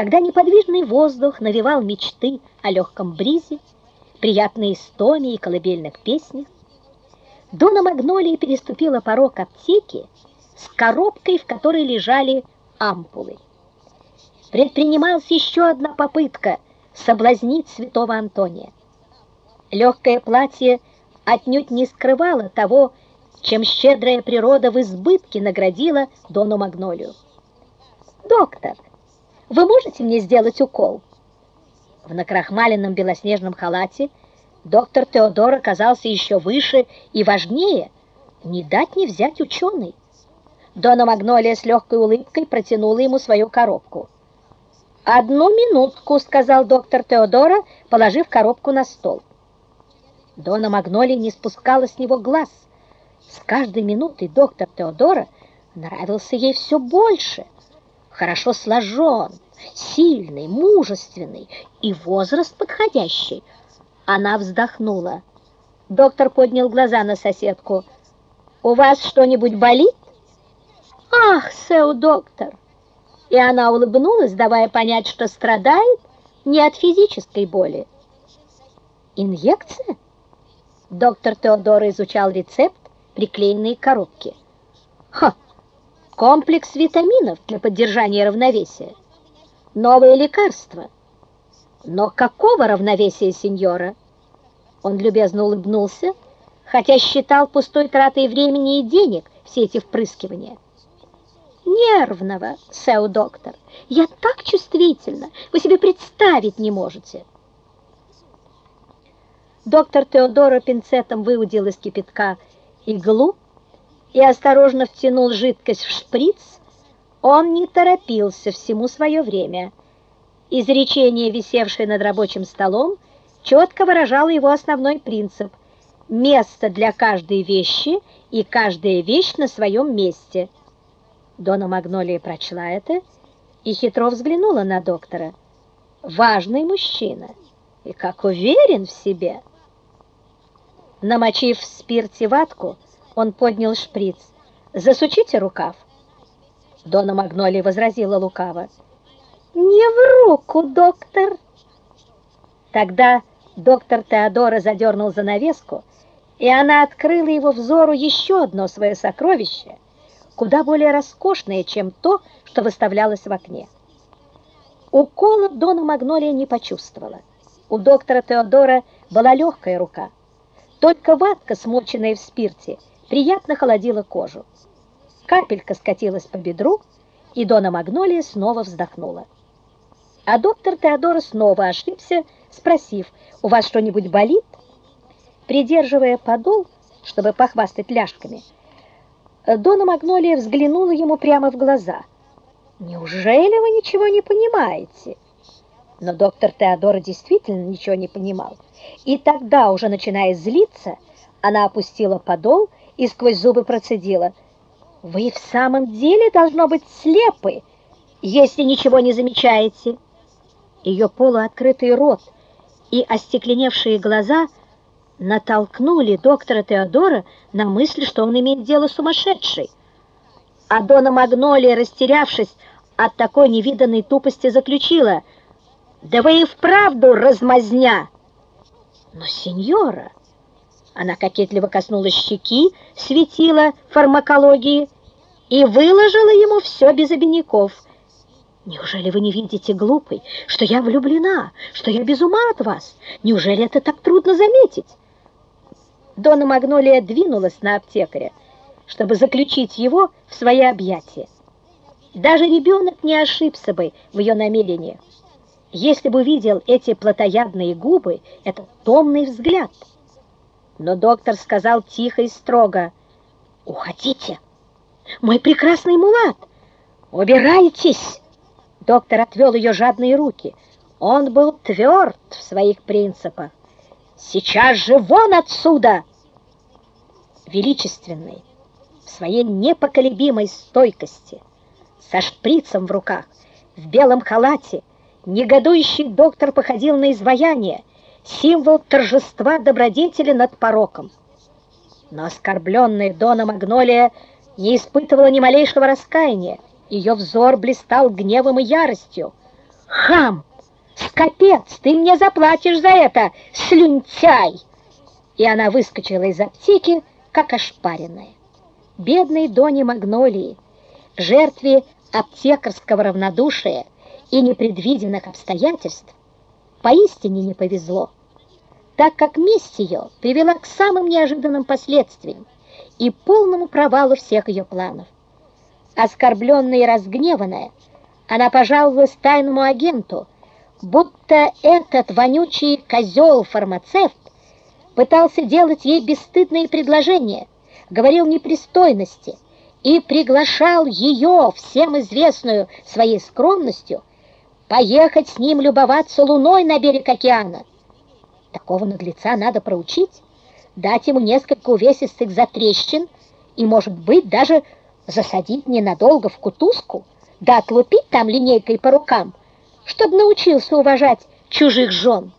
когда неподвижный воздух навевал мечты о легком бризе, приятной истоме и колыбельных песнях, Дона Магнолия переступила порог аптеки с коробкой, в которой лежали ампулы. Предпринималась еще одна попытка соблазнить святого Антония. Легкое платье отнюдь не скрывало того, чем щедрая природа в избытке наградила Дону Магнолию. «Доктор, вы можете мне сделать укол?» В накрахмаленном белоснежном халате доктор Теодор оказался еще выше и важнее, не дать не взять ученый. Дона Магнолия с легкой улыбкой протянула ему свою коробку. «Одну минутку», — сказал доктор Теодора, положив коробку на стол. Дона Магнолия не спускала с него глаз. С каждой минутой доктор Теодора нравился ей все больше. Хорошо сложен, сильный, мужественный и возраст подходящий. Она вздохнула. Доктор поднял глаза на соседку. «У вас что-нибудь болит?» «Ах, Сеу, доктор!» И она улыбнулась, давая понять, что страдает не от физической боли. «Инъекция?» Доктор Теодор изучал рецепт, приклеенные к коробке. «Ха! Комплекс витаминов для поддержания равновесия. Новое лекарство. Но какого равновесия, сеньора?» Он любезно улыбнулся, хотя считал пустой тратой времени и денег все эти впрыскивания нервного, Сеу доктор. Я так чувствительна, вы себе представить не можете. Доктор Теодора пинцетом выудил из кипятка иглу и осторожно втянул жидкость в шприц. Он не торопился всему свое время. Изречение, висевшее над рабочим столом, четко выражало его основной принцип – место для каждой вещи и каждая вещь на своем месте – Дона Магнолия прочла это и хитро взглянула на доктора. Важный мужчина и как уверен в себе. Намочив в спирте ватку, он поднял шприц. «Засучите рукав!» Дона Магнолия возразила лукаво. «Не в руку, доктор!» Тогда доктор Теодора задернул занавеску, и она открыла его взору еще одно свое сокровище — куда более роскошное, чем то, что выставлялось в окне. Укола Дона Магнолия не почувствовала. У доктора Теодора была легкая рука. Только ватка, смоченная в спирте, приятно холодила кожу. Капелька скатилась по бедру, и Дона Магнолия снова вздохнула. А доктор Теодора снова ошибся, спросив, «У вас что-нибудь болит?» Придерживая подол, чтобы похвастать ляжками, Дона Магнолия взглянула ему прямо в глаза. «Неужели вы ничего не понимаете?» Но доктор Теодор действительно ничего не понимал. И тогда, уже начиная злиться, она опустила подол и сквозь зубы процедила. «Вы в самом деле должно быть слепы, если ничего не замечаете!» Ее полуоткрытый рот и остекленевшие глаза – натолкнули доктора Теодора на мысль, что он имеет дело с сумасшедшей. А Дона Магнолия, растерявшись от такой невиданной тупости, заключила, «Да вы и вправду размазня!» «Но, сеньора!» Она кокетливо коснулась щеки, светила фармакологии и выложила ему все без обиняков. «Неужели вы не видите, глупый, что я влюблена, что я без ума от вас? Неужели это так трудно заметить?» Дона Магнолия двинулась на аптекаря, чтобы заключить его в свои объятия. Даже ребенок не ошибся бы в ее намерении, если бы видел эти плотоядные губы, этот томный взгляд. Но доктор сказал тихо и строго, «Уходите, мой прекрасный мулат, убирайтесь!» Доктор отвел ее жадные руки. Он был тверд в своих принципах. «Сейчас же вон отсюда!» величественной, в своей непоколебимой стойкости, со шприцем в руках, в белом халате, негодующий доктор походил на изваяние, символ торжества добродетели над пороком. Но оскорбленная Дона Магнолия не испытывала ни малейшего раскаяния, ее взор блистал гневом и яростью. Хам! Скопец! Ты мне заплатишь за это, слюнтяй!» И она выскочила из аптеки, как ошпаренная. Бедной Доне Магнолии, жертве аптекарского равнодушия и непредвиденных обстоятельств, поистине не повезло, так как месть ее привела к самым неожиданным последствиям и полному провалу всех ее планов. Оскорбленная и разгневанная, она пожаловалась тайному агенту, будто этот вонючий козел-фармацевт пытался делать ей бесстыдные предложения, говорил непристойности и приглашал ее, всем известную своей скромностью, поехать с ним любоваться луной на берег океана. Такого наглеца надо проучить, дать ему несколько увесистых затрещин и, может быть, даже засадить ненадолго в кутузку, да отлупить там линейкой по рукам, чтобы научился уважать чужих жен.